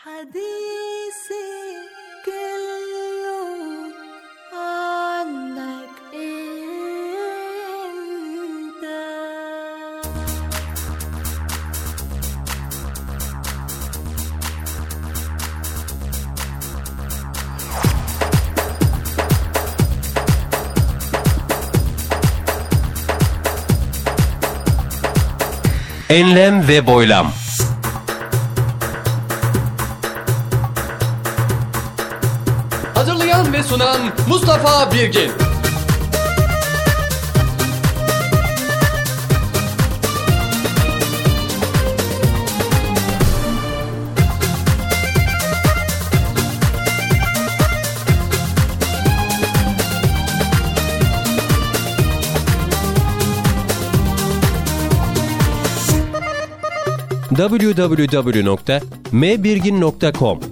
حديثي كله عنك انت Enlem ve boylam. Mustafa Birgin. www.mbirgin.com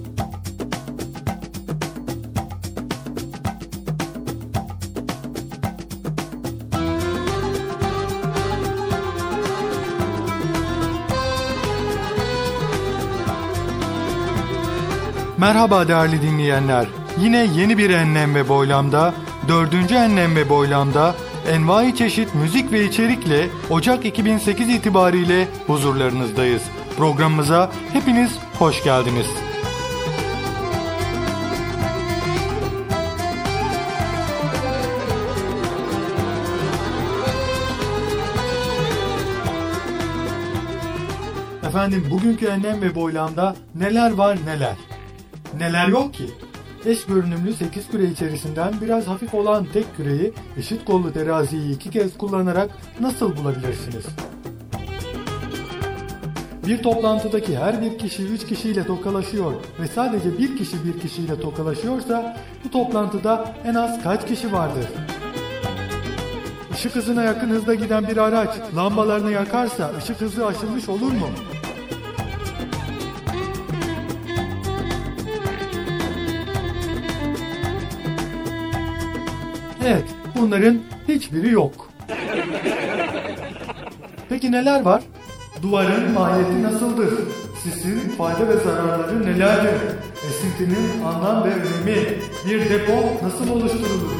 Merhaba değerli dinleyenler. Yine yeni bir enlem ve boylamda, dördüncü enlem ve boylamda envai çeşit müzik ve içerikle Ocak 2008 itibariyle huzurlarınızdayız. Programımıza hepiniz hoş geldiniz. Efendim bugünkü enlem ve boylamda neler var neler. Neler yok ki? Eş görünümlü 8 küre içerisinden biraz hafif olan tek küreyi eşit kollu teraziyi iki kez kullanarak nasıl bulabilirsiniz? Bir toplantıdaki her bir kişi üç kişiyle tokalaşıyor ve sadece bir kişi bir kişiyle tokalaşıyorsa bu toplantıda en az kaç kişi vardır? Işık hızına yakın hızda giden bir araç lambalarını yakarsa ışık hızı aşılmış olur mu? Evet, bunların hiçbiri yok. Peki neler var? Duvarın mahiyeti nasıldır? Sisin fayda ve zararları nelerdir? Esintinin anlam ve önemi, bir depo nasıl oluşturulur?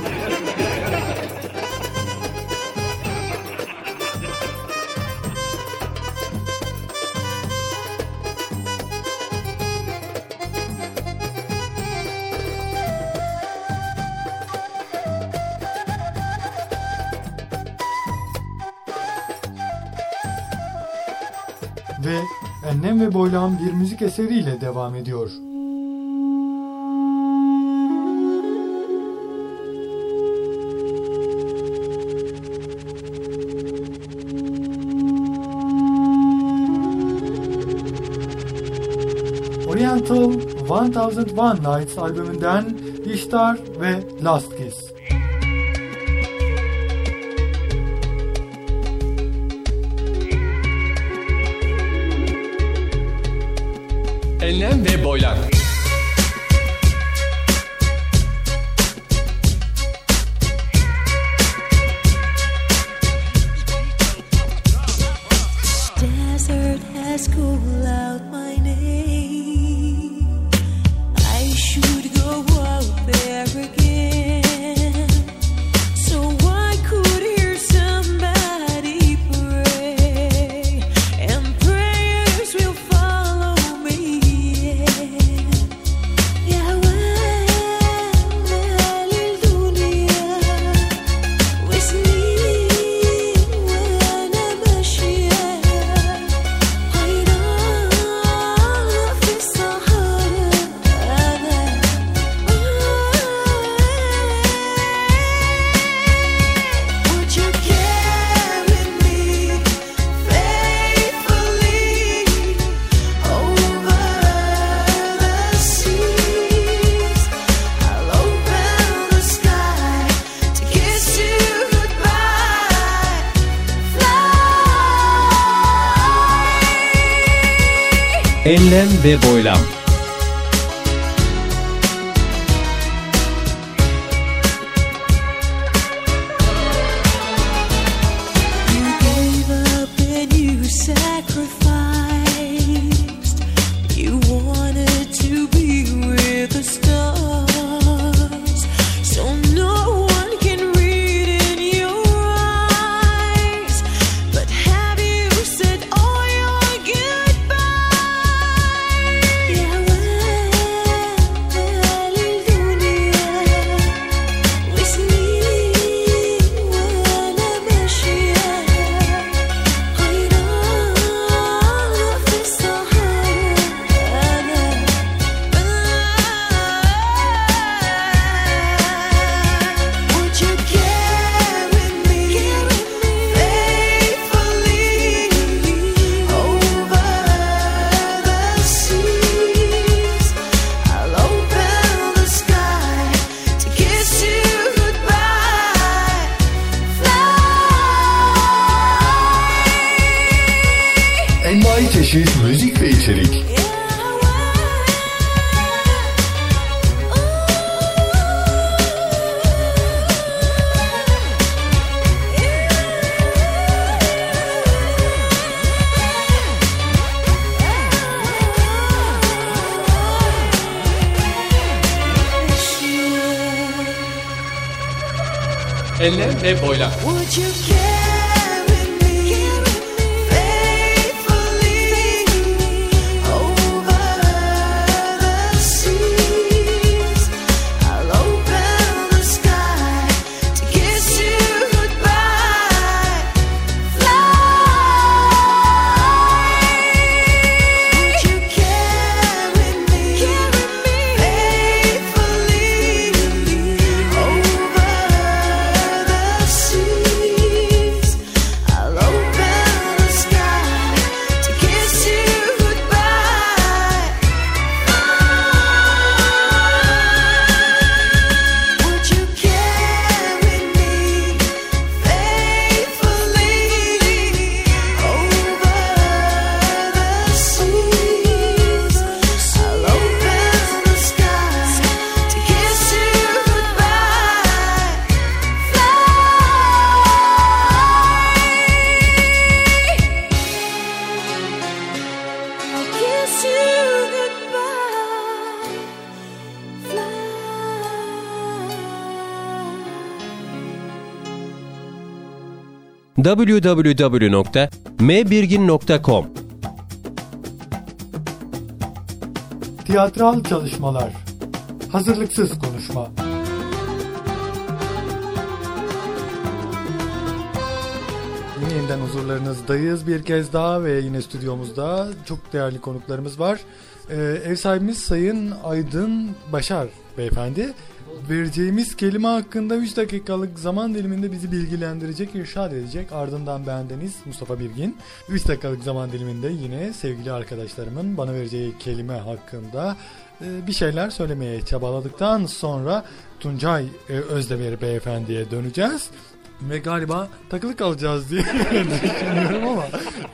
Boylam bir müzik eseriyle devam ediyor. Oriental 1001 Nights albümünden İştar ve Last Enlem ve boylam. www.mbirgin.com Tiyatral çalışmalar. Hazırlıksız konuşma. Yine yeniden huzurlarınızdayız bir kez daha ve yine stüdyomuzda çok değerli konuklarımız var. Ee, ev sahibimiz Sayın Aydın Başar beyefendi. Vereceğimiz kelime hakkında 3 dakikalık zaman diliminde bizi bilgilendirecek, irşad edecek. Ardından bendeniz Mustafa Bilgin. 3 dakikalık zaman diliminde yine sevgili arkadaşlarımın bana vereceği kelime hakkında e, bir şeyler söylemeye çabaladıktan sonra Tuncay e, Özdemir beyefendiye döneceğiz. Ve galiba takılı kalacağız diye düşünüyorum ama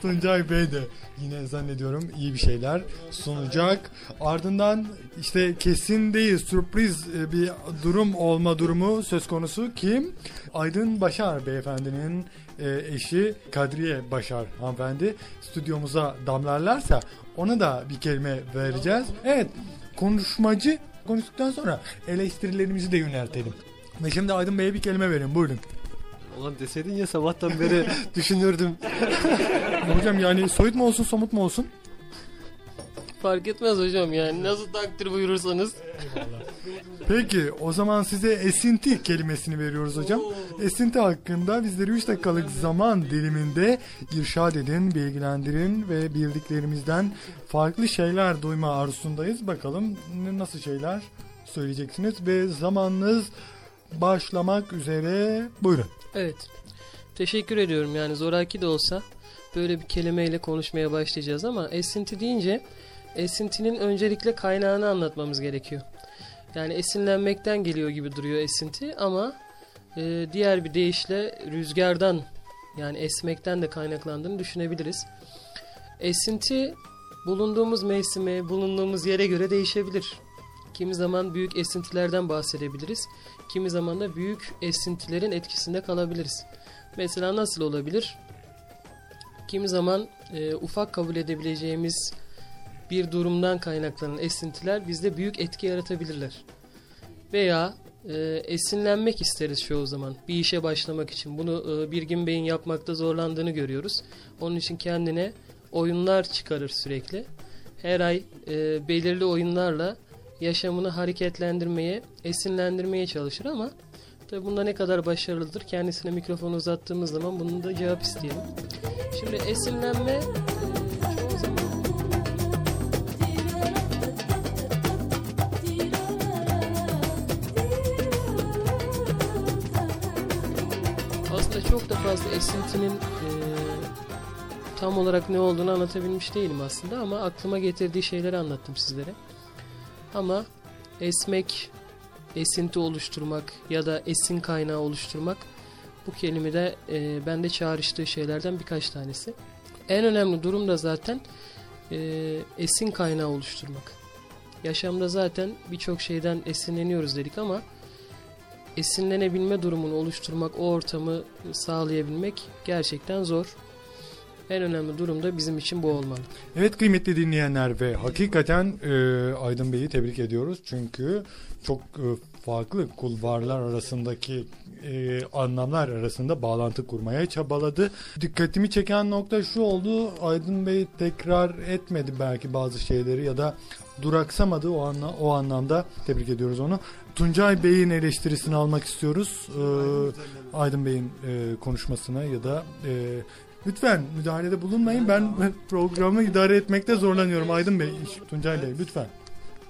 Tuncay Bey de yine zannediyorum iyi bir şeyler sunacak. Ardından işte kesin değil sürpriz e, bir durum olma durumu söz konusu kim? Aydın Başar beyefendinin e, eşi Kadriye Başar hanımefendi stüdyomuza damlarlarsa ona da bir kelime vereceğiz. Evet konuşmacı konuştuktan sonra eleştirilerimizi de yöneltelim. Ve şimdi Aydın Bey'e bir kelime verin buyurun. Ulan deseydin ya sabahtan beri düşünürdüm. Hocam yani soyut mu olsun somut mu olsun? Fark etmez hocam yani nasıl takdir buyurursanız. Peki o zaman size esinti kelimesini veriyoruz hocam. Esinti hakkında bizleri 3 dakikalık zaman diliminde irşad edin, bilgilendirin ve bildiklerimizden farklı şeyler duyma arzusundayız. Bakalım nasıl şeyler söyleyeceksiniz ve zamanınız başlamak üzere. Buyurun. Evet. Teşekkür ediyorum yani zoraki de olsa böyle bir kelimeyle konuşmaya başlayacağız ama esinti deyince esintinin öncelikle kaynağını anlatmamız gerekiyor. Yani esinlenmekten geliyor gibi duruyor esinti ama e, diğer bir deyişle rüzgardan yani esmekten de kaynaklandığını düşünebiliriz. Esinti bulunduğumuz mevsime, bulunduğumuz yere göre değişebilir. Kimi zaman büyük esintilerden bahsedebiliriz. Kimi zaman da büyük esintilerin etkisinde kalabiliriz. Mesela nasıl olabilir? Kimi zaman e, ufak kabul edebileceğimiz bir durumdan kaynaklanan esintiler bizde büyük etki yaratabilirler. Veya e, esinlenmek isteriz çoğu zaman bir işe başlamak için. Bunu e, Birgin Bey'in yapmakta zorlandığını görüyoruz. Onun için kendine oyunlar çıkarır sürekli. Her ay e, belirli oyunlarla yaşamını hareketlendirmeye, esinlendirmeye çalışır ama tabi bunda ne kadar başarılıdır kendisine mikrofonu uzattığımız zaman bunun da cevap isteyelim. Şimdi esinlenme aslında çok da fazla esintinin e, tam olarak ne olduğunu anlatabilmiş değilim aslında ama aklıma getirdiği şeyleri anlattım sizlere. Ama esmek, esinti oluşturmak ya da esin kaynağı oluşturmak bu kelimede e, bende çağrıştığı şeylerden birkaç tanesi. En önemli durum da zaten e, esin kaynağı oluşturmak. Yaşamda zaten birçok şeyden esinleniyoruz dedik ama esinlenebilme durumunu oluşturmak, o ortamı sağlayabilmek gerçekten zor. En önemli durum da bizim için bu olmalı. Evet kıymetli dinleyenler ve hakikaten e, Aydın Bey'i tebrik ediyoruz. Çünkü çok e, farklı kulvarlar arasındaki e, anlamlar arasında bağlantı kurmaya çabaladı. Dikkatimi çeken nokta şu oldu. Aydın Bey tekrar etmedi belki bazı şeyleri ya da duraksamadı o anla, o anlamda tebrik ediyoruz onu. Tuncay Bey'in eleştirisini almak istiyoruz. Ee, Aydın Bey'in e, konuşmasına ya da e, lütfen müdahalede bulunmayın. Ben programı idare etmekte zorlanıyorum. Aydın Bey, Tuncay Bey lütfen.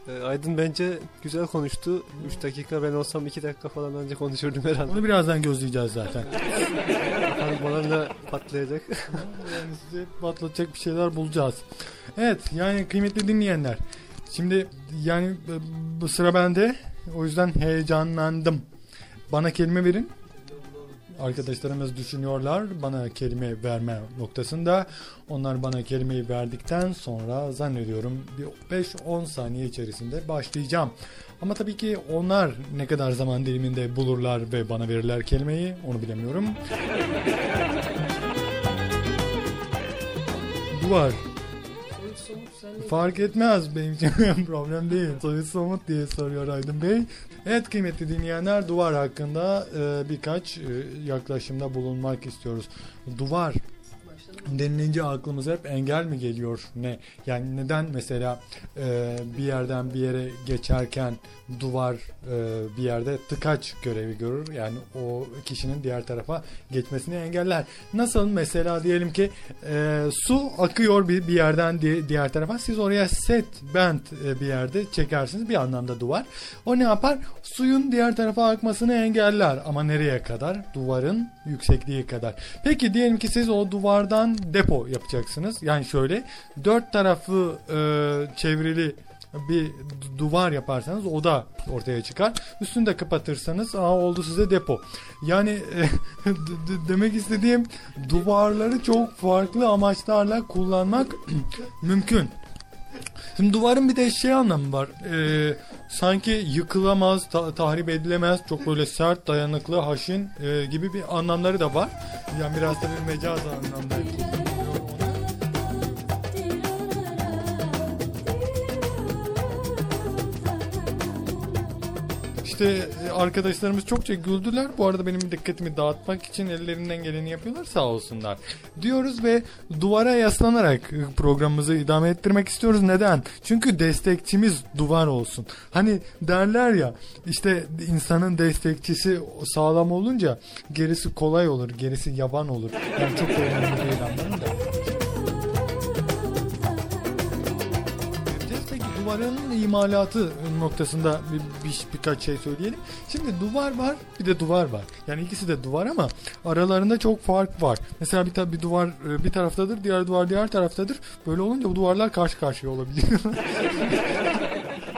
Ee, Aydın bence güzel konuştu. 3 dakika ben olsam 2 dakika falan önce konuşurdum herhalde. Onu birazdan gözleyeceğiz zaten. Bakalım bana ne patlayacak. yani size patlatacak bir şeyler bulacağız. Evet yani kıymetli dinleyenler. Şimdi yani e, bu sıra bende. O yüzden heyecanlandım. Bana kelime verin. Arkadaşlarımız düşünüyorlar bana kelime verme noktasında. Onlar bana kelimeyi verdikten sonra zannediyorum bir 5-10 saniye içerisinde başlayacağım. Ama tabii ki onlar ne kadar zaman diliminde bulurlar ve bana verirler kelimeyi onu bilemiyorum. Duvar. Fark etmez benim için problem değil. Soyut somut diye soruyor Aydın Bey. Evet kıymetli dinleyenler duvar hakkında e, birkaç e, yaklaşımda bulunmak istiyoruz. Duvar denilince aklımıza hep engel mi geliyor ne? Yani neden mesela e, bir yerden bir yere geçerken duvar e, bir yerde tıkaç görevi görür. Yani o kişinin diğer tarafa geçmesini engeller. Nasıl mesela diyelim ki e, su akıyor bir, bir yerden di- diğer tarafa siz oraya set bent e, bir yerde çekersiniz bir anlamda duvar. O ne yapar? Suyun diğer tarafa akmasını engeller ama nereye kadar? Duvarın yüksekliği kadar. Peki diyelim ki siz o duvardan depo yapacaksınız. Yani şöyle dört tarafı e, çevrili bir du- duvar yaparsanız o da ortaya çıkar. Üstünü de kapatırsanız aa oldu size depo. Yani e, demek istediğim duvarları çok farklı amaçlarla kullanmak mümkün. Şimdi duvarın bir de şey anlamı var. Ee, sanki yıkılamaz, ta- tahrip edilemez, çok böyle sert, dayanıklı, haşin e, gibi bir anlamları da var. Yani biraz da bir mecaz anlamda İşte e, arkadaşlarımız çokça güldüler. Bu arada benim dikkatimi dağıtmak için ellerinden geleni yapıyorlar sağ olsunlar. Diyoruz ve duvara yaslanarak e, programımızı idame ettirmek istiyoruz. Neden? Çünkü destekçimiz duvar olsun. Hani derler ya işte insanın destekçisi sağlam olunca gerisi kolay olur, gerisi yaban olur. Yani çok önemli değil anladın da. Duvarın imalatı noktasında bir, bir, birkaç şey söyleyelim. Şimdi duvar var bir de duvar var. Yani ikisi de duvar ama aralarında çok fark var. Mesela bir, ta- bir duvar e, bir taraftadır diğer duvar diğer taraftadır. Böyle olunca bu duvarlar karşı karşıya olabiliyor.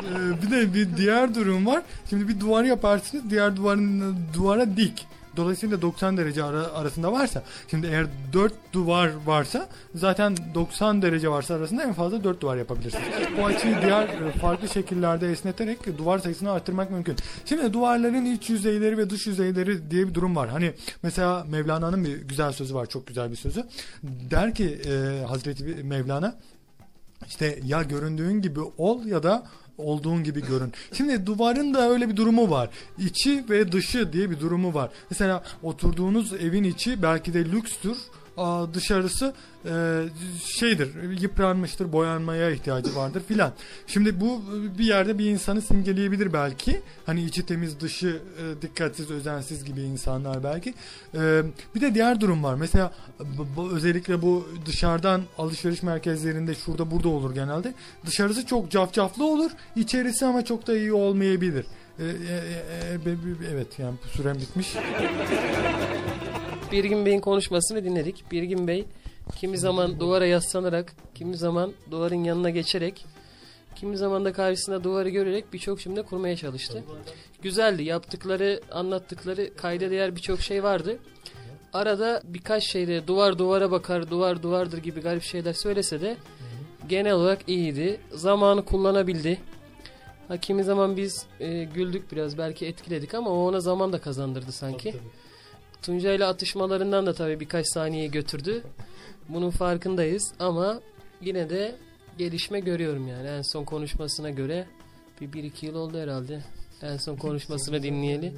Ee, bir de bir diğer durum var. Şimdi bir duvar yaparsınız diğer duvarın duvara dik. Dolayısıyla 90 derece ara- arasında varsa şimdi eğer 4 duvar varsa zaten 90 derece varsa arasında en fazla 4 duvar yapabilirsiniz. Bu açıyı diğer e, farklı şekillerde esneterek duvar sayısını arttırmak mümkün. Şimdi duvarların iç yüzeyleri ve dış yüzeyleri diye bir durum var. Hani mesela Mevlana'nın bir güzel sözü var. Çok güzel bir sözü. Der ki e, Hazreti Mevlana işte ya göründüğün gibi ol ya da olduğun gibi görün. Şimdi duvarın da öyle bir durumu var. İçi ve dışı diye bir durumu var. Mesela oturduğunuz evin içi belki de lükstür. Dışarısı e, şeydir yıpranmıştır boyanmaya ihtiyacı vardır filan. Şimdi bu bir yerde bir insanı simgeleyebilir belki. Hani içi temiz dışı e, dikkatsiz özensiz gibi insanlar belki. E, bir de diğer durum var. Mesela bu, özellikle bu dışarıdan alışveriş merkezlerinde şurada burada olur genelde. Dışarısı çok cafcaflı olur. içerisi ama çok da iyi olmayabilir. E, e, e, e, evet yani sürem bitmiş. Birgin Bey'in konuşmasını dinledik. Birgin Bey kimi zaman duvara yaslanarak, kimi zaman duvarın yanına geçerek, kimi zaman da karşısında duvarı görerek birçok cümle kurmaya çalıştı. Güzeldi. Yaptıkları, anlattıkları kayda değer birçok şey vardı. Arada birkaç şeyde duvar duvara bakar, duvar duvardır gibi garip şeyler söylese de genel olarak iyiydi. Zamanı kullanabildi. Ha, kimi zaman biz e, güldük biraz belki etkiledik ama o ona zaman da kazandırdı sanki. Tuncay ile atışmalarından da tabii birkaç saniye götürdü. Bunun farkındayız ama yine de gelişme görüyorum yani. En son konuşmasına göre bir, bir iki yıl oldu herhalde. En son konuşmasını dinleyeli.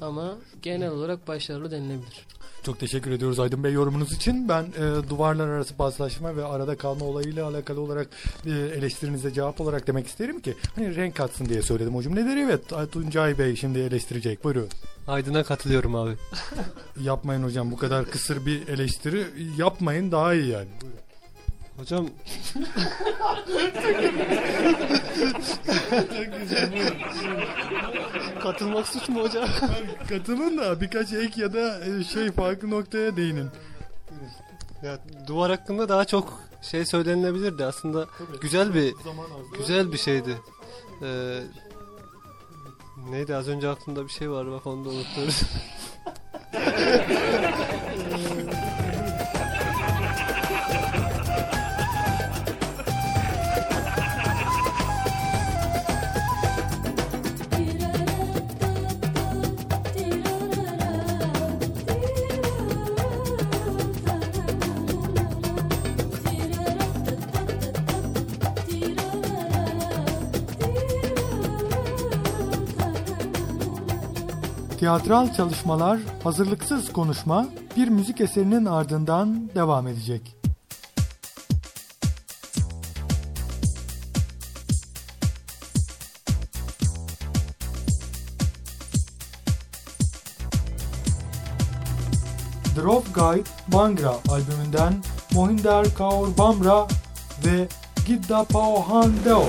Ama genel olarak başarılı denilebilir. Çok teşekkür ediyoruz Aydın Bey yorumunuz için. Ben e, duvarlar arası paslaşma ve arada kalma olayıyla alakalı olarak e, eleştirinize cevap olarak demek isterim ki hani renk katsın diye söyledim o cümleleri. Evet Ay- Tuncay Bey şimdi eleştirecek. Buyurun. Aydın'a katılıyorum abi. Yapmayın hocam bu kadar kısır bir eleştiri yapmayın daha iyi yani. Hocam katılmak suç mu hocam? Katılın da birkaç ek ya da e, şey farklı noktaya değinin. ya, duvar hakkında daha çok şey söylenilebilirdi aslında. Güzel bir güzel bir şeydi. Ee, neydi az önce aklımda bir şey vardı bak onu da unuttum. Tiyatral çalışmalar, hazırlıksız konuşma bir müzik eserinin ardından devam edecek. The Rough Guide Bangra albümünden Mohinder Kaur Bamra ve Gidda Pauhan Deo.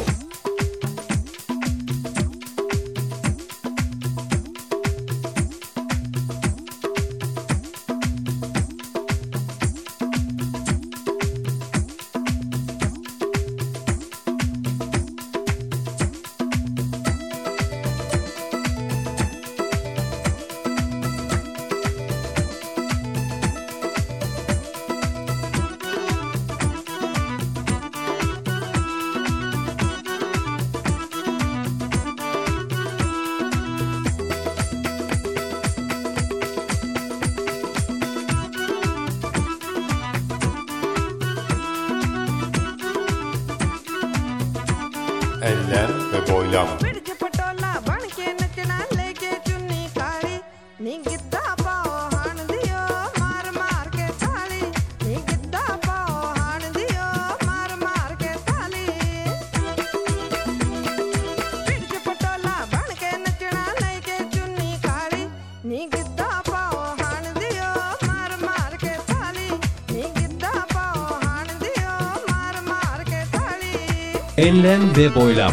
Enlem ve boylam.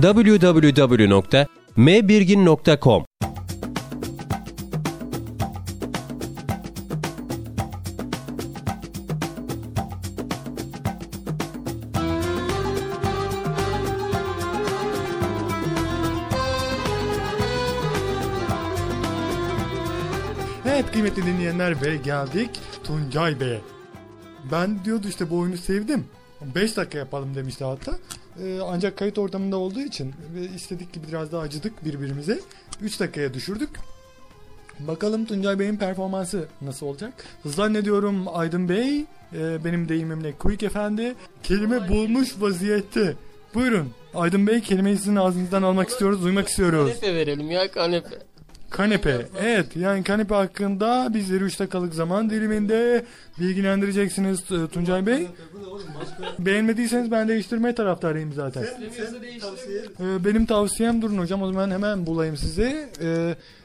www.mbirgin.com Evet kıymetli dinleyenler ve geldik Tuncay Bey'e. Ben diyordu işte bu oyunu sevdim. 5 dakika yapalım demişti hatta. Ee, ancak kayıt ortamında olduğu için ve istedik ki biraz daha acıdık birbirimize. 3 dakikaya düşürdük. Bakalım Tuncay Bey'in performansı nasıl olacak? Zannediyorum Aydın Bey e, benim deyimimle Quick Efendi kelime bulmuş vaziyette. Buyurun Aydın Bey kelimeyi sizin ağzınızdan almak istiyoruz, duymak istiyoruz. Kanepe verelim ya kanepe. Kanepe. Evet yani kanepe hakkında bizleri 3 dakikalık zaman diliminde bilgilendireceksiniz e, Tuncay Bey. Beğenmediyseniz ben değiştirmeye taraftarıyım zaten. Ee, Benim tavsiyem durun hocam o zaman hemen bulayım sizi.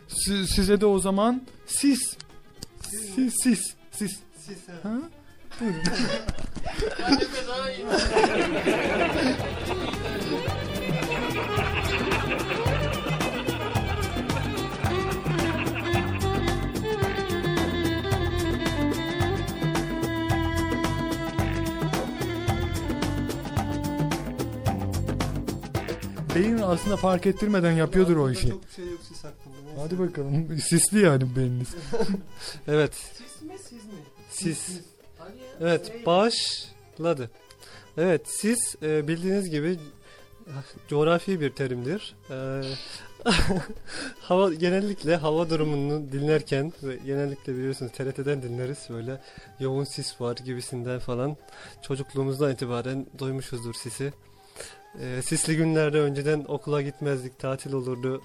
Si- size de o zaman sis. Sis sis sis. Ha? Buyurun. Beyin aslında fark ettirmeden yapıyordur o işi. Çok bir şey yok siz hakkında. neyse. Hadi bakalım. Sisli yani beyniniz. Evet. Siz mi siz mi? Siz. Hadi ya. Evet başladı. Evet siz e, bildiğiniz gibi coğrafi bir terimdir. E, hava genellikle hava durumunu dinlerken ve genellikle biliyorsunuz TRT'den dinleriz böyle yoğun sis var gibisinden falan çocukluğumuzdan itibaren duymuşuzdur sisi. E, sisli günlerde önceden okula gitmezdik tatil olurdu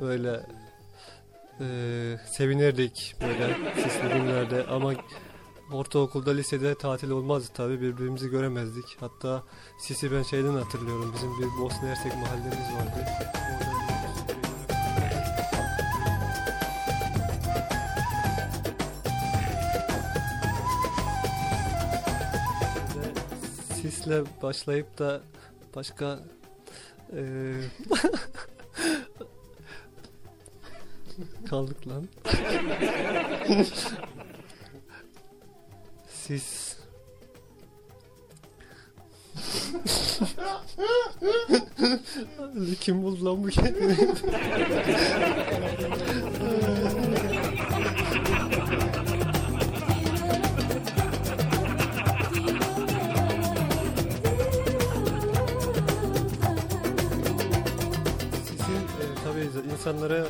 böyle e, sevinirdik böyle sisli günlerde ama Ortaokulda, lisede tatil olmazdı tabi birbirimizi göremezdik. Hatta Sisi ben şeyden hatırlıyorum. Bizim bir Bosna Hersek mahallemiz vardı. Sisle başlayıp da başka eee kaldık lan. Siz Kim buldu lan bu kelimeyi? insanlara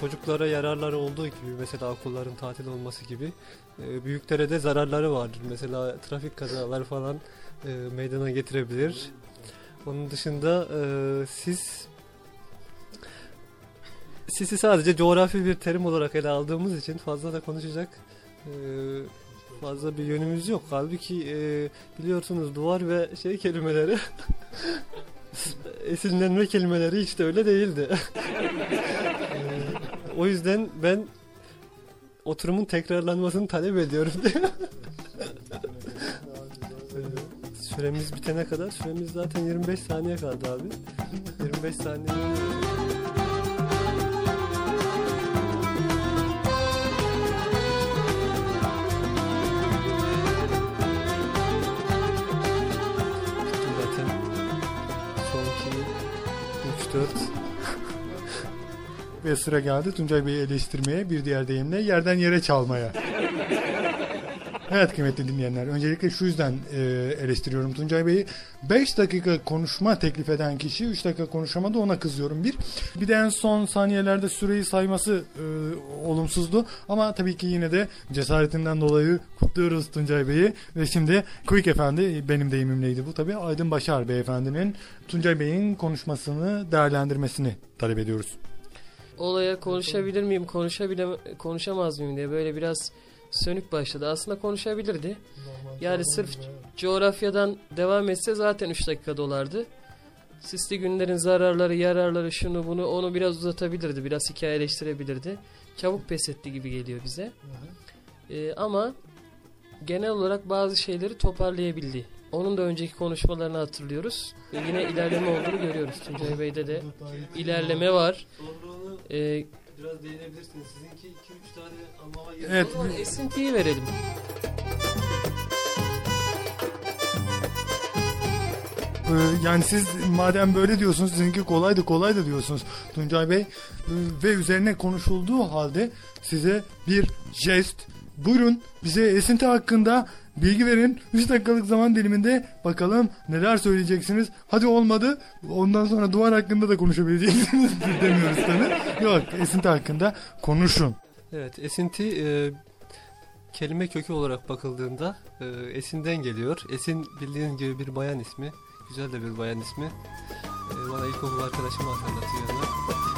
çocuklara yararları olduğu gibi mesela okulların tatil olması gibi e, büyüklere de zararları vardır. Mesela trafik kazaları falan e, meydana getirebilir. Onun dışında e, siz sisi sadece coğrafi bir terim olarak ele aldığımız için fazla da konuşacak e, fazla bir yönümüz yok. Halbuki e, biliyorsunuz duvar ve şey kelimeleri esinlenme kelimeleri hiç de öyle değildi. E, o yüzden ben oturumun tekrarlanmasını talep ediyorum diye. Ee, Süremiz bitene kadar süremiz zaten 25 saniye kaldı abi. 25 saniye. 4 Ve sıra geldi Tuncay Bey'i eleştirmeye bir diğer deyimle yerden yere çalmaya. Evet kıymetli dinleyenler öncelikle şu yüzden e, eleştiriyorum Tuncay Bey'i. 5 dakika konuşma teklif eden kişi 3 dakika konuşamadı ona kızıyorum bir. Bir de en son saniyelerde süreyi sayması e, olumsuzdu. Ama tabii ki yine de cesaretinden dolayı kutluyoruz Tuncay Bey'i. Ve şimdi Quick Efendi benim deyimimleydi bu tabii. Aydın Başar Beyefendinin Tuncay Bey'in konuşmasını değerlendirmesini talep ediyoruz. olaya konuşabilir miyim, konuşabile konuşamaz mıyım diye böyle biraz sönük başladı. Aslında konuşabilirdi. Yani sırf coğrafyadan devam etse zaten 3 dakika dolardı. Sisli günlerin zararları, yararları, şunu bunu onu biraz uzatabilirdi. Biraz hikayeleştirebilirdi. Çabuk pes etti gibi geliyor bize. Ee, ama genel olarak bazı şeyleri toparlayabildi. Onun da önceki konuşmalarını hatırlıyoruz. Ve yine ilerleme olduğunu görüyoruz. Tuncay Bey'de de ilerleme var. Ee, biraz değinebilirsiniz. Sizinki 2-3 tane anlama geliyor. Evet. o zaman esintiyi verelim. Ee, yani siz madem böyle diyorsunuz sizinki kolaydı kolaydı diyorsunuz Tuncay Bey Ee, ve üzerine konuşulduğu halde size bir jest buyurun bize esinti hakkında bilgi verin. 3 dakikalık zaman diliminde bakalım neler söyleyeceksiniz. Hadi olmadı. Ondan sonra duvar hakkında da konuşabileceksiniz. Demiyoruz tabii. Yok esinti hakkında konuşun. Evet, esinti e, kelime kökü olarak bakıldığında e, esinden geliyor. Esin bildiğin gibi bir bayan ismi. Güzel de bir bayan ismi. E, bana ilkokul arkadaşım hatırlatıyor.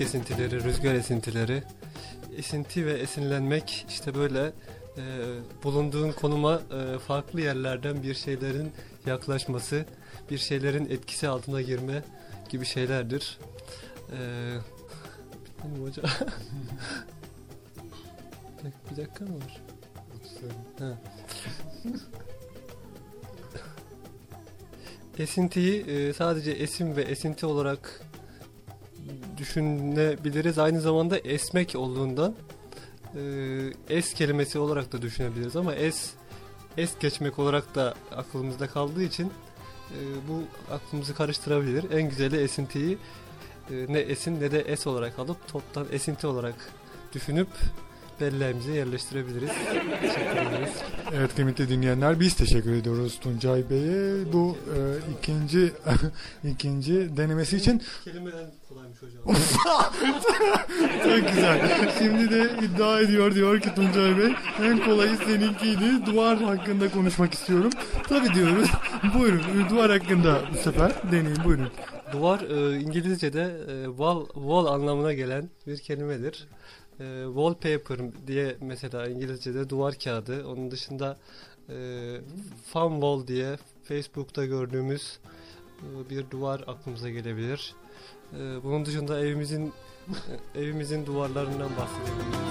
Yani. Müzik esintileri, rüzgar esintileri, esinti ve esinlenmek işte böyle e, bulunduğun konuma e, farklı yerlerden bir şeylerin yaklaşması, bir şeylerin etkisi altına girme gibi şeylerdir. E, bitmedi mi hocam? bir, dakika, mı var? Esintiyi e, sadece esim ve esinti olarak düşünebiliriz. Aynı zamanda esmek olduğundan e, es kelimesi olarak da düşünebiliriz ama es es geçmek olarak da aklımızda kaldığı için e, bu aklımızı karıştırabilir. En güzeli esintiyi e, ne esin ne de es olarak alıp toptan esinti olarak düşünüp belleğimize yerleştirebiliriz. Teşekkür ederiz. Evet kıymetli dinleyenler biz teşekkür ediyoruz Tuncay Bey'e bu e, ikinci ikinci denemesi için. Kelimeden kolaymış hocam. Çok güzel. Şimdi de iddia ediyor diyor ki Tuncay Bey en kolayı seninkiydi. Duvar hakkında konuşmak istiyorum. Tabii diyoruz. Buyurun duvar hakkında bu sefer deneyin buyurun. Duvar e, İngilizce'de e, wall, wall anlamına gelen bir kelimedir. E, wallpaper diye mesela İngilizce'de duvar kağıdı. Onun dışında e, fun wall diye Facebook'ta gördüğümüz e, bir duvar aklımıza gelebilir. E, bunun dışında evimizin evimizin duvarlarından bahsedebiliriz.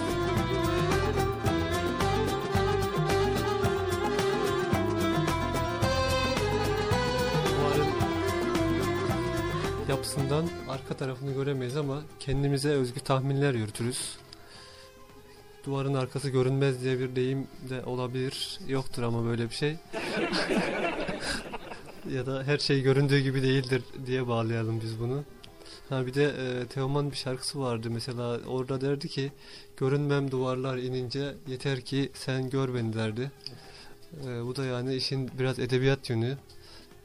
Yapısından arka tarafını göremeyiz ama kendimize özgü tahminler yürütürüz. Duvarın arkası görünmez diye bir deyim de olabilir. Yoktur ama böyle bir şey. ya da her şey göründüğü gibi değildir diye bağlayalım biz bunu. Ha bir de e, Teoman bir şarkısı vardı mesela orada derdi ki görünmem duvarlar inince yeter ki sen gör beni derdi. E, bu da yani işin biraz edebiyat yönü.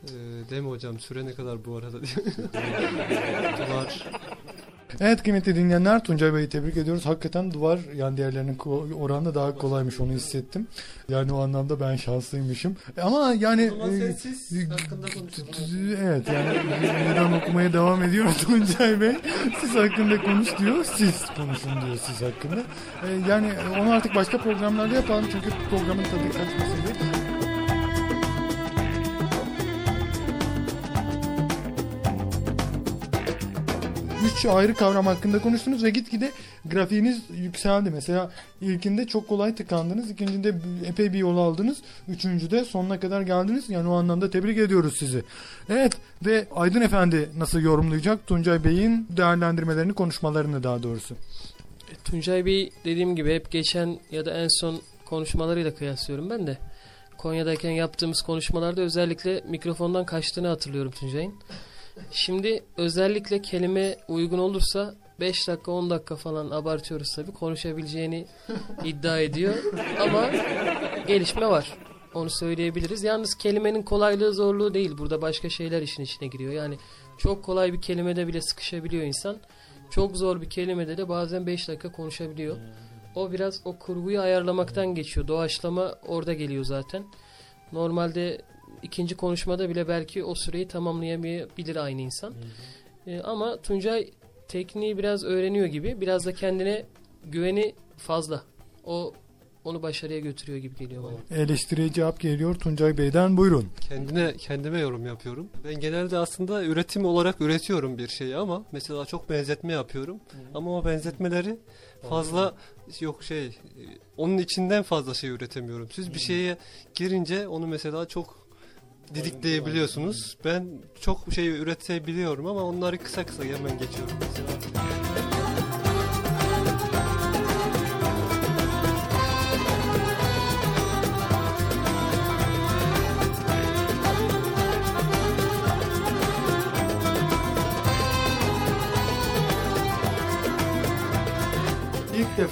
E, değil mi hocam süre ne kadar bu arada Duvar Evet kıymetli dinleyenler Tuncay Bey'i tebrik ediyoruz. Hakikaten duvar yani diğerlerinin oranında daha kolaymış onu hissettim. Yani o anlamda ben şanslıymışım. Ama yani e, hakkında konuşalım. Evet yani meydan okumaya devam ediyor Tuncay Bey. Siz hakkında konuş diyor, siz konuşun diyor siz hakkında. Ee, yani onu artık başka programlarda yapalım çünkü programın tadı kaçmasın diye. Üç ayrı kavram hakkında konuştunuz ve gitgide grafiğiniz yükseldi. Mesela ilkinde çok kolay tıkandınız, ikincinde epey bir yol aldınız, üçüncüde sonuna kadar geldiniz. Yani o anlamda tebrik ediyoruz sizi. Evet ve Aydın Efendi nasıl yorumlayacak Tuncay Bey'in değerlendirmelerini, konuşmalarını daha doğrusu. Tuncay Bey dediğim gibi hep geçen ya da en son konuşmalarıyla kıyaslıyorum ben de. Konya'dayken yaptığımız konuşmalarda özellikle mikrofondan kaçtığını hatırlıyorum Tuncay'ın. Şimdi özellikle kelime uygun olursa 5 dakika 10 dakika falan abartıyoruz tabii konuşabileceğini iddia ediyor. Ama gelişme var. Onu söyleyebiliriz. Yalnız kelimenin kolaylığı zorluğu değil. Burada başka şeyler işin içine giriyor. Yani çok kolay bir kelimede bile sıkışabiliyor insan. Çok zor bir kelimede de bazen 5 dakika konuşabiliyor. O biraz o kurguyu ayarlamaktan geçiyor. Doğaçlama orada geliyor zaten. Normalde ikinci konuşmada bile belki o süreyi tamamlayamayabilir aynı insan. Ee, ama Tuncay tekniği biraz öğreniyor gibi. Biraz da kendine güveni fazla. O onu başarıya götürüyor gibi geliyor bana. Eleştiriye cevap geliyor Tuncay Bey'den buyurun. Kendine kendime yorum yapıyorum. Ben genelde aslında üretim olarak üretiyorum bir şeyi ama mesela çok benzetme yapıyorum. Ama o benzetmeleri fazla yok şey e, onun içinden fazla şey üretemiyorum. Siz bir şeye girince onu mesela çok didikleyebiliyorsunuz. Ben çok şey üretebiliyorum ama onları kısa kısa hemen geçiyorum mesela.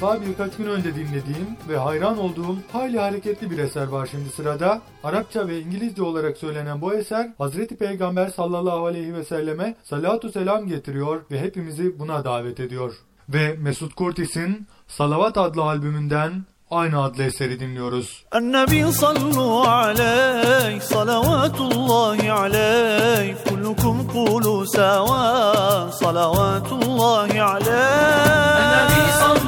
defa birkaç gün önce dinlediğim ve hayran olduğum hayli hareketli bir eser var şimdi sırada. Arapça ve İngilizce olarak söylenen bu eser Hazreti Peygamber sallallahu aleyhi ve selleme salatu selam getiriyor ve hepimizi buna davet ediyor. Ve Mesut Kurtis'in Salavat adlı albümünden aynı adlı eseri dinliyoruz. Ennebi sallu aleyh salavatullahi aleyh kullukum kulu seva salavatullahi aleyh Ennebi sallu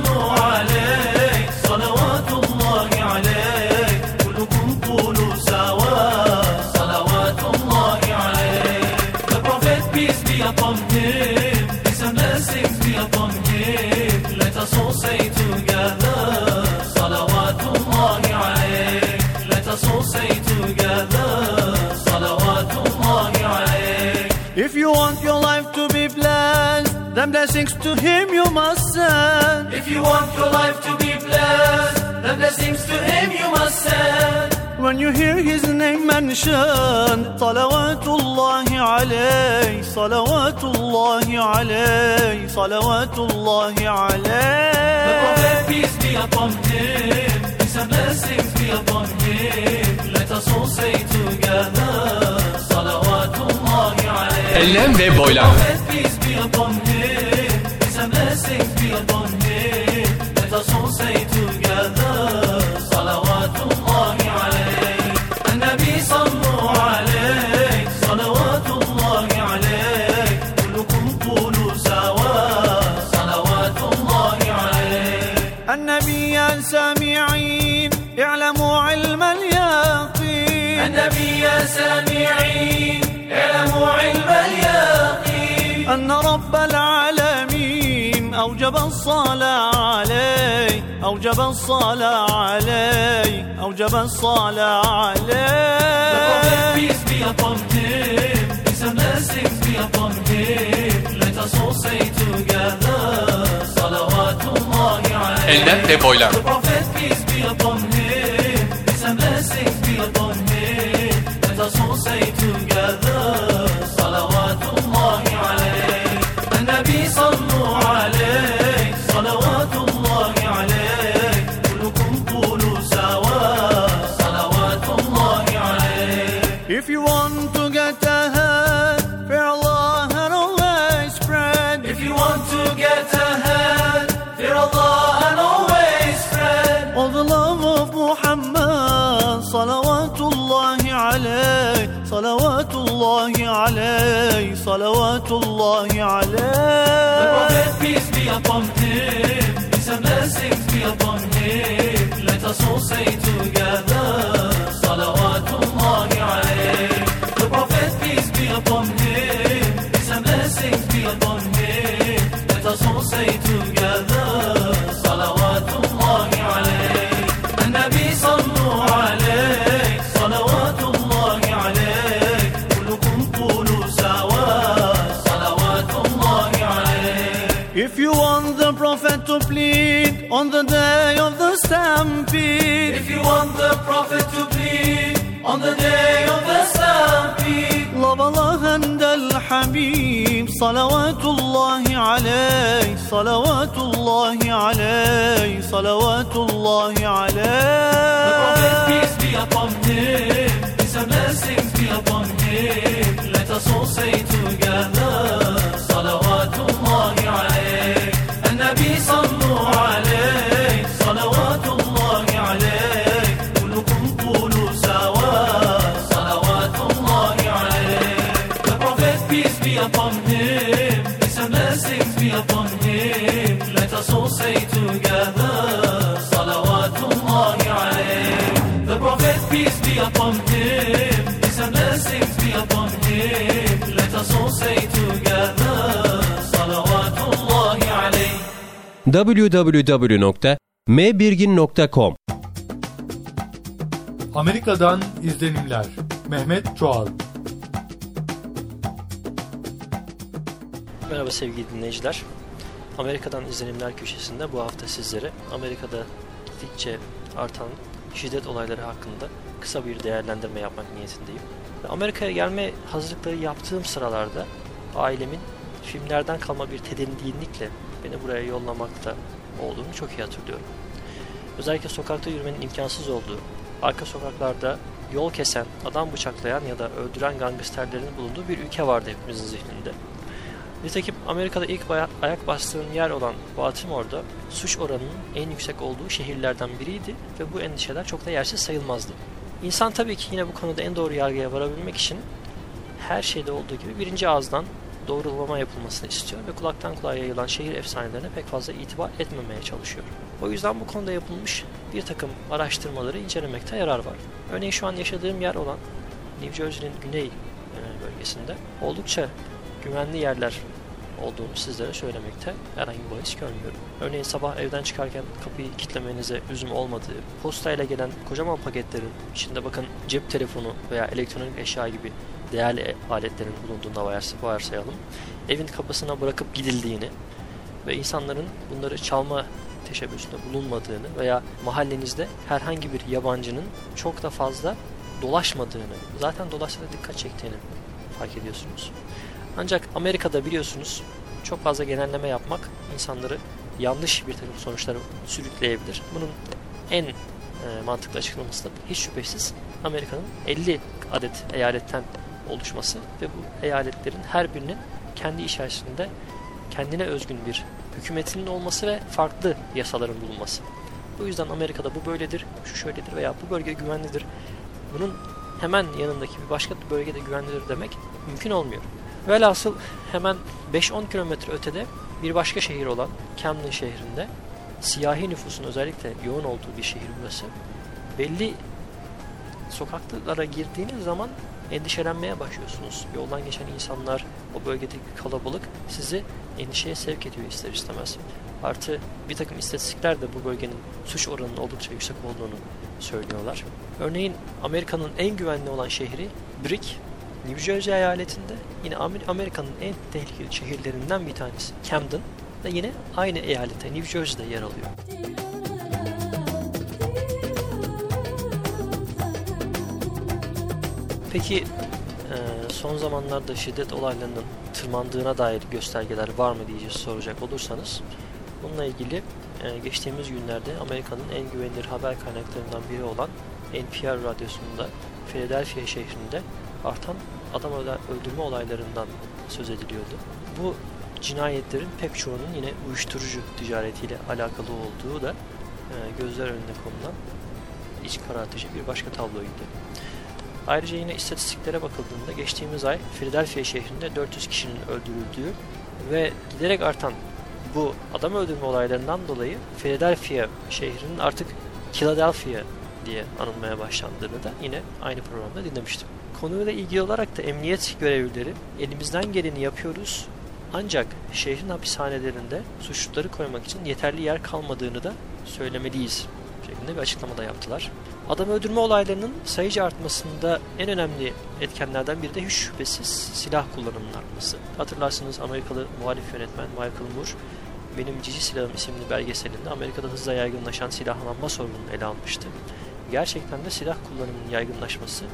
Then blessings to him you must send. If you want your life to be blessed Then blessings to him you must send. When you hear his name mentioned Salawatullah alayh Salawatullah alayh Salawatullah alayh The Prophet peace be upon him Peace and blessings be upon him. Let us all say together Salawatullah alayh Enlem ve boylam. Peace and blessings الصلاة عليه أوجب الصلاة عليه أوجب الصلاة عليه The Prophet peace be upon him Peace and blessings be upon him Let us all say together Salawatullah alayh Enlem ve boylam. The Prophet peace be upon him Peace and blessings be upon him Let us all say together us all say together stampede If you want the prophet to plead on the day of the stampede Love Allah and الحبيب صلوات الله عليه صلوات الله عليه صلوات الله عليه The Prophet peace be upon him Peace and blessings be upon him Let us all say together صلوات الله عليه النبي صلوا عليه صلوات الله عليه كلكم قولوا سوا صلوات الله عليه The Prophet peace be upon him Peace and blessings be upon him Let us all say together صلوات الله عليه The Prophet peace be upon him Peace and blessings be upon him Let us all say together صلوات الله عليه www.mbirgin.com Amerika'dan izlenimler. Mehmet Çoğal. Merhaba sevgili dinleyiciler. Amerika'dan izlenimler köşesinde bu hafta sizlere Amerika'da gittikçe artan şiddet olayları hakkında kısa bir değerlendirme yapmak niyetindeyim. Amerika'ya gelme hazırlıkları yaptığım sıralarda ailemin filmlerden kalma bir tedirginlikle beni buraya yollamakta olduğunu çok iyi hatırlıyorum. Özellikle sokakta yürümenin imkansız olduğu, arka sokaklarda yol kesen, adam bıçaklayan ya da öldüren gangsterlerin bulunduğu bir ülke vardı hepimizin zihninde. Nitekim Amerika'da ilk ayak bastığın yer olan Baltimore'da suç oranının en yüksek olduğu şehirlerden biriydi ve bu endişeler çok da yersiz sayılmazdı. İnsan tabii ki yine bu konuda en doğru yargıya varabilmek için her şeyde olduğu gibi birinci ağızdan doğrulama yapılmasını istiyor ve kulaktan kulağa yayılan şehir efsanelerine pek fazla itibar etmemeye çalışıyor. O yüzden bu konuda yapılmış bir takım araştırmaları incelemekte yarar var. Örneğin şu an yaşadığım yer olan New Jersey'nin güney e, bölgesinde oldukça güvenli yerler olduğunu sizlere söylemekte herhangi bir bahis görmüyorum. Örneğin sabah evden çıkarken kapıyı kilitlemenize lüzum olmadığı, postayla gelen kocaman paketlerin içinde bakın cep telefonu veya elektronik eşya gibi değerli aletlerin bulunduğuna vars- varsayalım. Evin kapısına bırakıp gidildiğini ve insanların bunları çalma teşebbüsünde bulunmadığını veya mahallenizde herhangi bir yabancının çok da fazla dolaşmadığını, zaten dolaşsa da dikkat çektiğini fark ediyorsunuz. Ancak Amerika'da biliyorsunuz çok fazla genelleme yapmak insanları yanlış bir takım sonuçlara sürükleyebilir. Bunun en e, mantıklı açıklaması da hiç şüphesiz Amerika'nın 50 adet eyaletten oluşması ve bu eyaletlerin her birinin kendi içerisinde kendine özgün bir hükümetinin olması ve farklı yasaların bulunması. Bu yüzden Amerika'da bu böyledir, şu şöyledir veya bu bölge güvenlidir. Bunun hemen yanındaki bir başka bölgede güvenlidir demek mümkün olmuyor. Velhasıl hemen 5-10 kilometre ötede bir başka şehir olan Camden şehrinde siyahi nüfusun özellikle yoğun olduğu bir şehir burası. Belli sokaklara girdiğiniz zaman endişelenmeye başlıyorsunuz. Yoldan geçen insanlar, o bölgedeki kalabalık sizi endişeye sevk ediyor ister istemez. Artı bir takım istatistikler de bu bölgenin suç oranının oldukça yüksek olduğunu söylüyorlar. Örneğin Amerika'nın en güvenli olan şehri Brick, New Jersey eyaletinde yine Amer- Amerika'nın en tehlikeli şehirlerinden bir tanesi Camden da yine aynı eyalete New Jersey'de yer alıyor. Peki e, son zamanlarda şiddet olaylarının tırmandığına dair göstergeler var mı diye soracak olursanız bununla ilgili e, geçtiğimiz günlerde Amerika'nın en güvenilir haber kaynaklarından biri olan NPR radyosunda Philadelphia şehrinde artan adam öldürme olaylarından söz ediliyordu. Bu cinayetlerin pek çoğunun yine uyuşturucu ticaretiyle alakalı olduğu da e, gözler önüne konulan iç karartıcı bir başka tabloydu. Ayrıca yine istatistiklere bakıldığında geçtiğimiz ay Philadelphia şehrinde 400 kişinin öldürüldüğü ve giderek artan bu adam öldürme olaylarından dolayı Philadelphia şehrinin artık Philadelphia diye anılmaya başlandığını da yine aynı programda dinlemiştim. Konuyla ilgili olarak da emniyet görevlileri elimizden geleni yapıyoruz ancak şehrin hapishanelerinde suçluları koymak için yeterli yer kalmadığını da söylemeliyiz şeklinde bir açıklama da yaptılar. Adam öldürme olaylarının sayıca artmasında en önemli etkenlerden biri de hiç şüphesiz silah kullanımının artması. Hatırlarsınız Amerikalı muhalif yönetmen Michael Moore Benim Cici Silahım isimli belgeselinde Amerika'da hızla yaygınlaşan silahlanma sorununu ele almıştı. Gerçekten de silah kullanımının yaygınlaşması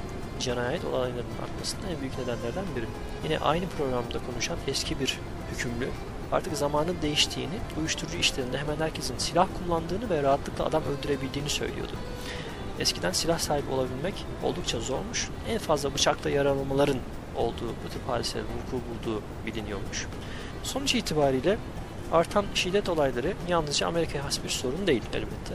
cinayet olaylarının artmasında en büyük nedenlerden biri. Yine aynı programda konuşan eski bir hükümlü artık zamanın değiştiğini, uyuşturucu işlerinde hemen herkesin silah kullandığını ve rahatlıkla adam öldürebildiğini söylüyordu. Eskiden silah sahibi olabilmek oldukça zormuş. En fazla bıçakla yaralamaların olduğu, bu tip hadiselerin vuku bulduğu biliniyormuş. Sonuç itibariyle artan şiddet olayları yalnızca Amerika'ya has bir sorun değil elbette.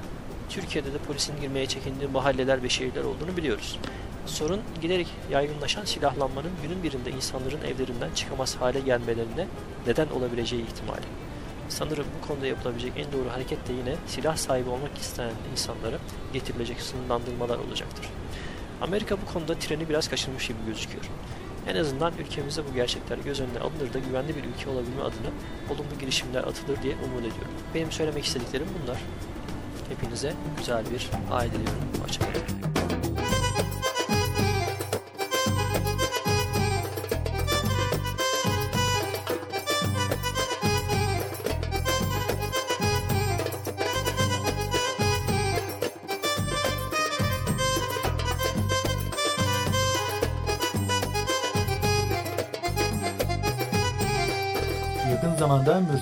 Türkiye'de de polisin girmeye çekindiği mahalleler ve şehirler olduğunu biliyoruz. Sorun giderek yaygınlaşan silahlanmanın günün birinde insanların evlerinden çıkamaz hale gelmelerine neden olabileceği ihtimali. Sanırım bu konuda yapılabilecek en doğru hareket de yine silah sahibi olmak isteyen insanlara getirilecek sınırlandırmalar olacaktır. Amerika bu konuda treni biraz kaçırmış gibi gözüküyor. En azından ülkemizde bu gerçekler göz önüne alınır da güvenli bir ülke olabilme adına olumlu girişimler atılır diye umut ediyorum. Benim söylemek istediklerim bunlar. Hepinize güzel bir ay diliyorum. Hoşçakalın.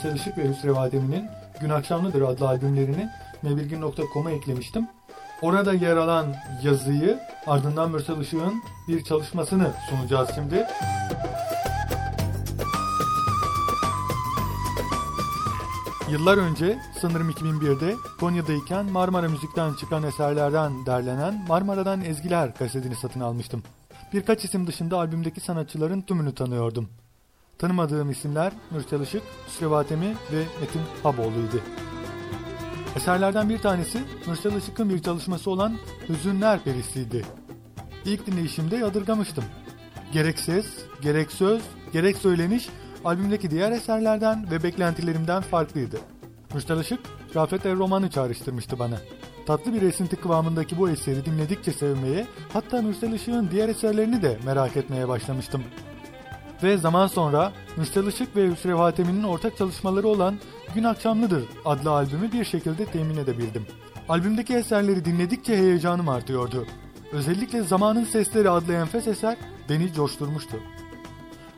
Mürsel Işık ve Hüsrev Adem'in Gün Akşamlıdır adlı albümlerini mebilgin.com'a eklemiştim. Orada yer alan yazıyı ardından Mürsel Işık'ın bir çalışmasını sunacağız şimdi. Yıllar önce sanırım 2001'de Konya'dayken Marmara Müzik'ten çıkan eserlerden derlenen Marmara'dan Ezgiler kasetini satın almıştım. Birkaç isim dışında albümdeki sanatçıların tümünü tanıyordum. Tanımadığım isimler Mürsel Işık, Hüsrev Atemi ve Metin Haboğlu'ydu. Eserlerden bir tanesi Mürsel Işık'ın bir çalışması olan Hüzünler Perisi'ydi. İlk dinleyişimde yadırgamıştım. Gerek ses, gerek söz, gerek söyleniş albümdeki diğer eserlerden ve beklentilerimden farklıydı. Mürsel Işık, Rafet Er Roman'ı çağrıştırmıştı bana. Tatlı bir esinti kıvamındaki bu eseri dinledikçe sevmeye, hatta Mürsel Işık'ın diğer eserlerini de merak etmeye başlamıştım. Ve zaman sonra Mürsel Işık ve Hüsrev Hatemi'nin ortak çalışmaları olan Gün Akşamlıdır adlı albümü bir şekilde temin edebildim. Albümdeki eserleri dinledikçe heyecanım artıyordu. Özellikle Zamanın Sesleri adlı enfes eser beni coşturmuştu.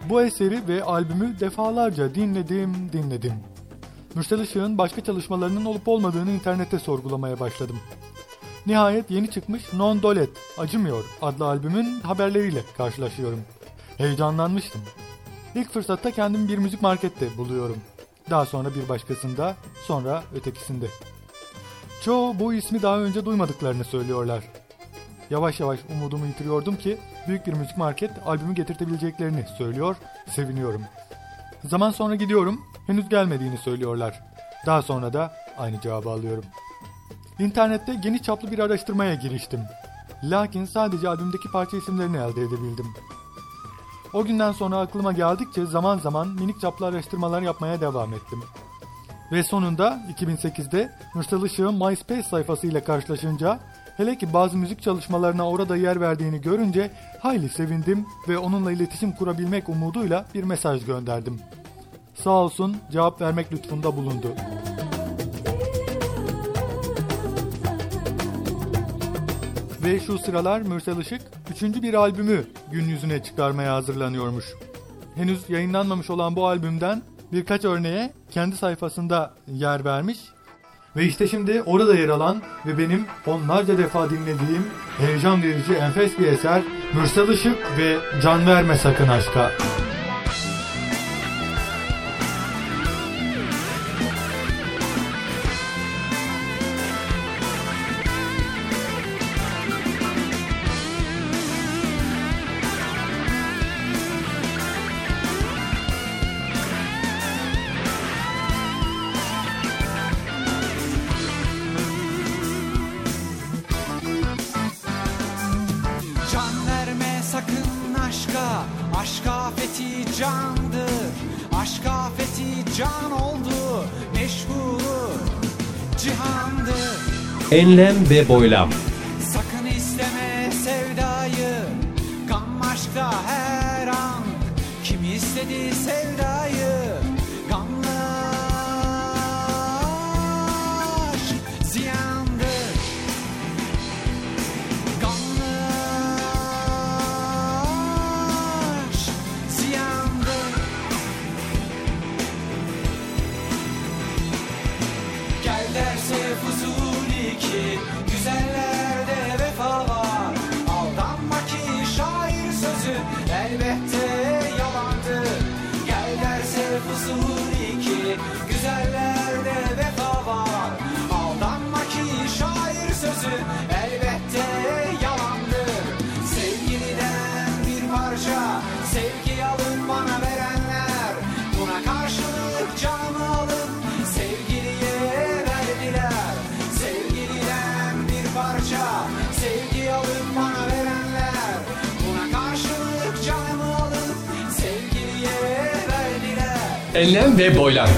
Bu eseri ve albümü defalarca dinledim dinledim. Mürsel Işık'ın başka çalışmalarının olup olmadığını internette sorgulamaya başladım. Nihayet yeni çıkmış Non Dolet, Acımıyor adlı albümün haberleriyle karşılaşıyorum. Heyecanlanmıştım. İlk fırsatta kendimi bir müzik markette buluyorum. Daha sonra bir başkasında, sonra ötekisinde. Çoğu bu ismi daha önce duymadıklarını söylüyorlar. Yavaş yavaş umudumu yitiriyordum ki büyük bir müzik market albümü getirtebileceklerini söylüyor, seviniyorum. Zaman sonra gidiyorum, henüz gelmediğini söylüyorlar. Daha sonra da aynı cevabı alıyorum. İnternette geniş çaplı bir araştırmaya giriştim. Lakin sadece albümdeki parça isimlerini elde edebildim. O günden sonra aklıma geldikçe zaman zaman minik çaplı araştırmalar yapmaya devam ettim. Ve sonunda 2008'de Mürsel Işık'ın MySpace sayfasıyla karşılaşınca hele ki bazı müzik çalışmalarına orada yer verdiğini görünce hayli sevindim ve onunla iletişim kurabilmek umuduyla bir mesaj gönderdim. Sağ olsun cevap vermek lütfunda bulundu. Ve şu sıralar Mürsel Işık üçüncü bir albümü gün yüzüne çıkarmaya hazırlanıyormuş. Henüz yayınlanmamış olan bu albümden birkaç örneğe kendi sayfasında yer vermiş. Ve işte şimdi orada yer alan ve benim onlarca defa dinlediğim heyecan verici enfes bir eser Mürsel Işık ve Can Verme Sakın Aşka. Enlem ve boylam. Enlem ve boylam.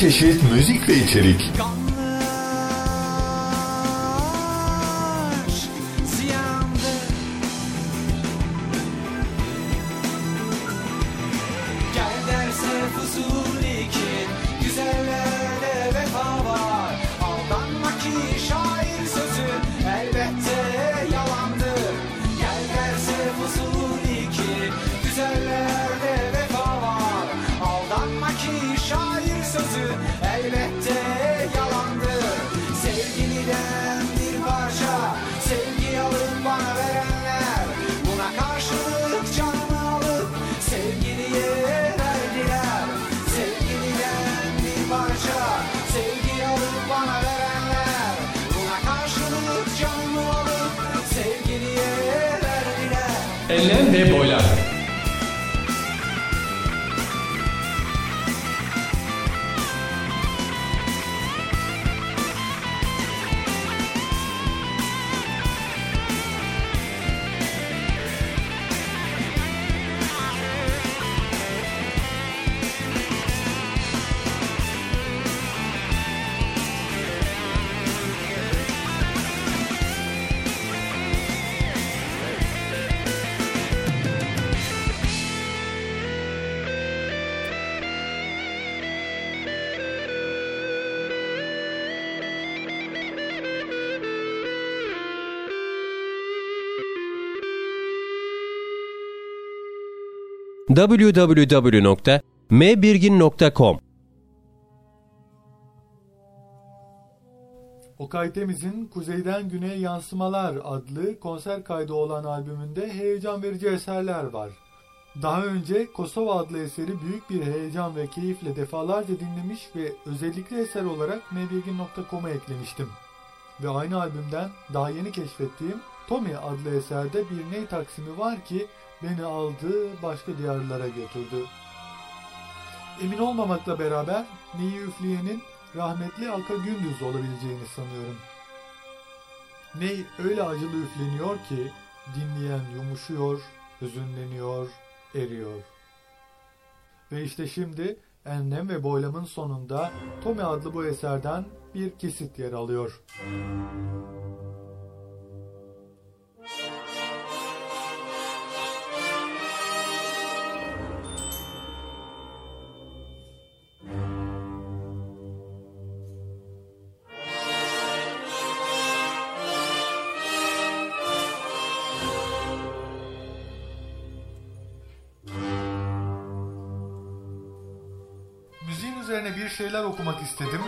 Çeşit müzik ve içerik. Sözü Elbette yalandır Sevgiliden bir parça Sevgi alıp bana verenler. Buna karşılık canımı alıp Sevgiliye verdiler. Sevgiliden bir parça Sevgi alıp bana verenler. Buna karşılık canımı alıp Sevgiliye verdiler. Enlem ve boylam. www.mbirgin.com Okay Temiz'in Kuzeyden Güneye Yansımalar adlı konser kaydı olan albümünde heyecan verici eserler var. Daha önce Kosova adlı eseri büyük bir heyecan ve keyifle defalarca dinlemiş ve özellikle eser olarak mbirgin.com'a eklemiştim. Ve aynı albümden daha yeni keşfettiğim Tommy adlı eserde bir ney taksimi var ki beni aldı başka diyarlara götürdü. Emin olmamakla beraber neyi üfleyenin rahmetli Alka Gündüz olabileceğini sanıyorum. Ney öyle acılı üfleniyor ki dinleyen yumuşuyor, hüzünleniyor, eriyor. Ve işte şimdi Enlem ve Boylam'ın sonunda Tommy adlı bu eserden bir kesit yer alıyor. Şeyler okumak istedim.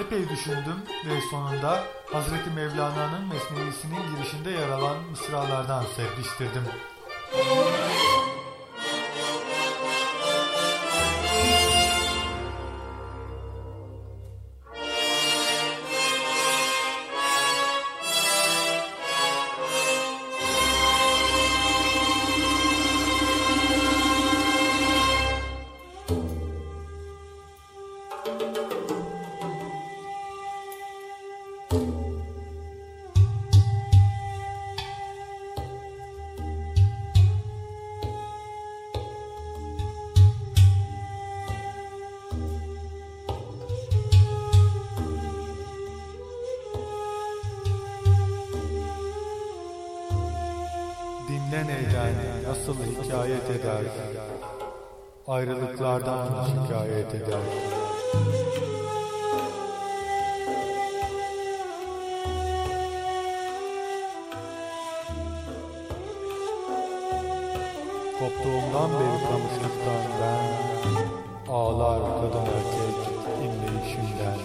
Epey düşündüm ve sonunda Hazreti Mevlana'nın Mesnevisinin girişinde yer alan mısralardan serpiştirdim. Dinlen Koptuğumdan beri kamışlıktan ben Ağlar kadın erkek inleyişimden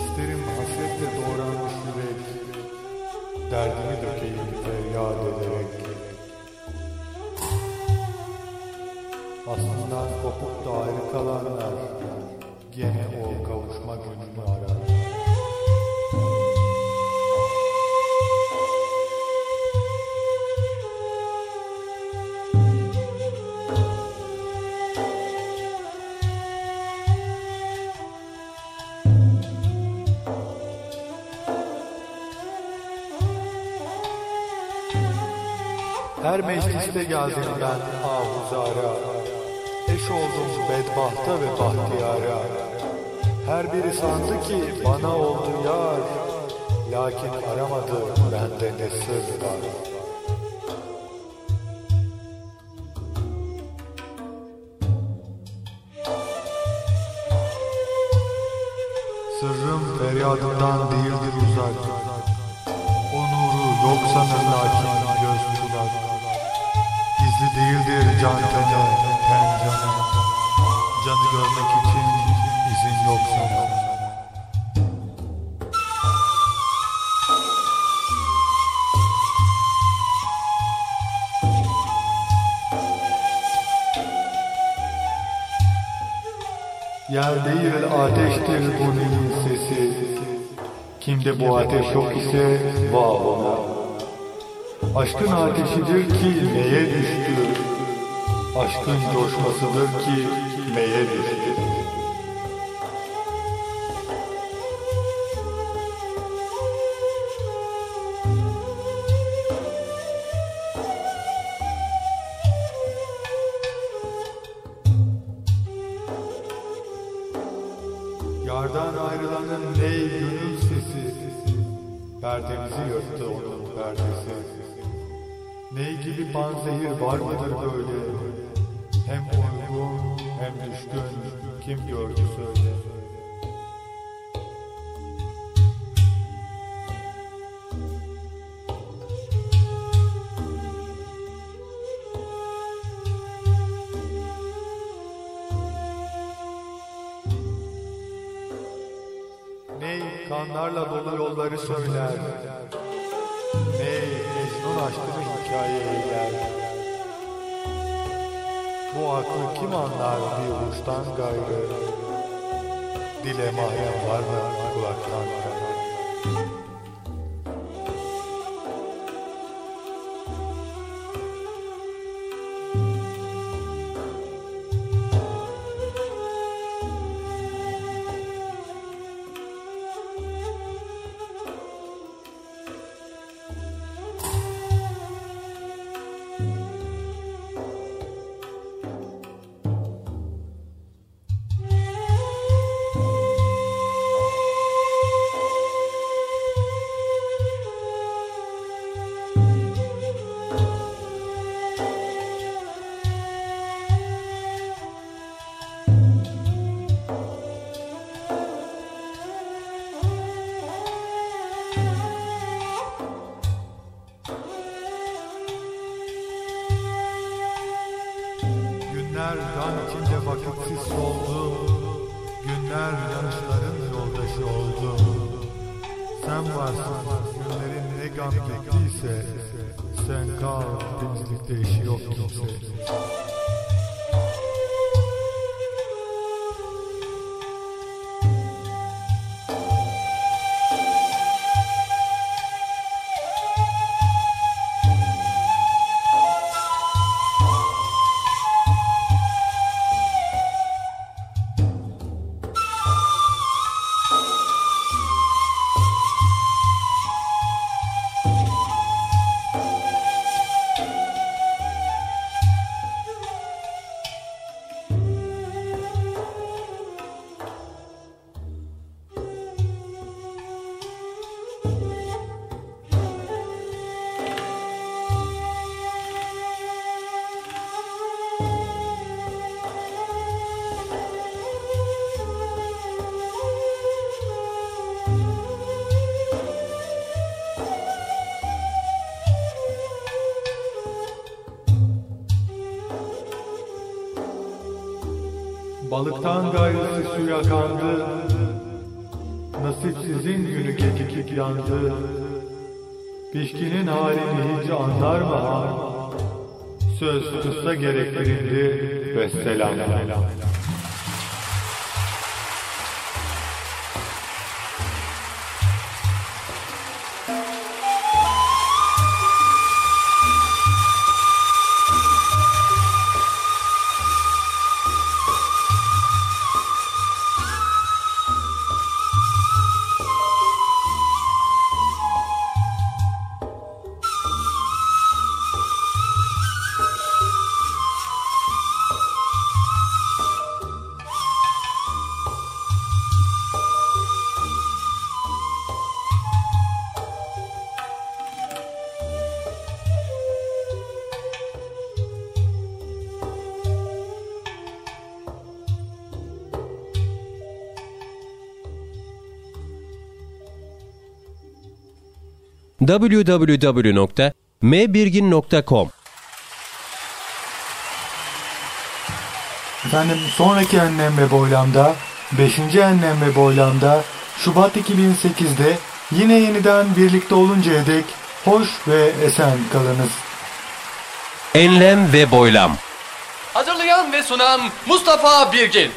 İsterim hasretle doğranmış yürek Derdimi dökeyim feryat ederek Aslından kopuk da ayrı kalanlar gene o kavuşma gününü arar. Mecliste geldim ben ahuzara. Eş oldum bedbahta ve bahtiyara. Her biri sandı ki bana oldu yar. Lakin aramadı bende ne sır var Kimde bu ateş yok ise vah ona Aşkın ateşidir ki neye düştü? Aşkın coşmasıdır ki neye düştü Ney kanlarla dolu yolları söyler. Ney Mecnun aşkını hikaye eyler Bu aklı kim anlar bir uçtan gayrı? Dile mahrem var mı kulaktan? gayrı Balıktan gayrısı suya kandı. Nasipsizin günü kekikip yandı. Pişkinin halini hiç anlar mı han Söz kısa gerektirildi Vesselam www.mbirgin.com Efendim sonraki Enlem ve Boylam'da 5. Enlem ve Boylam'da Şubat 2008'de yine yeniden birlikte oluncaya dek hoş ve esen kalınız. Enlem ve Boylam Hazırlayan ve sunan Mustafa Birgin.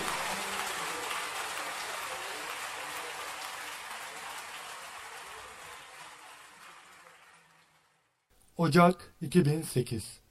Ocak 2008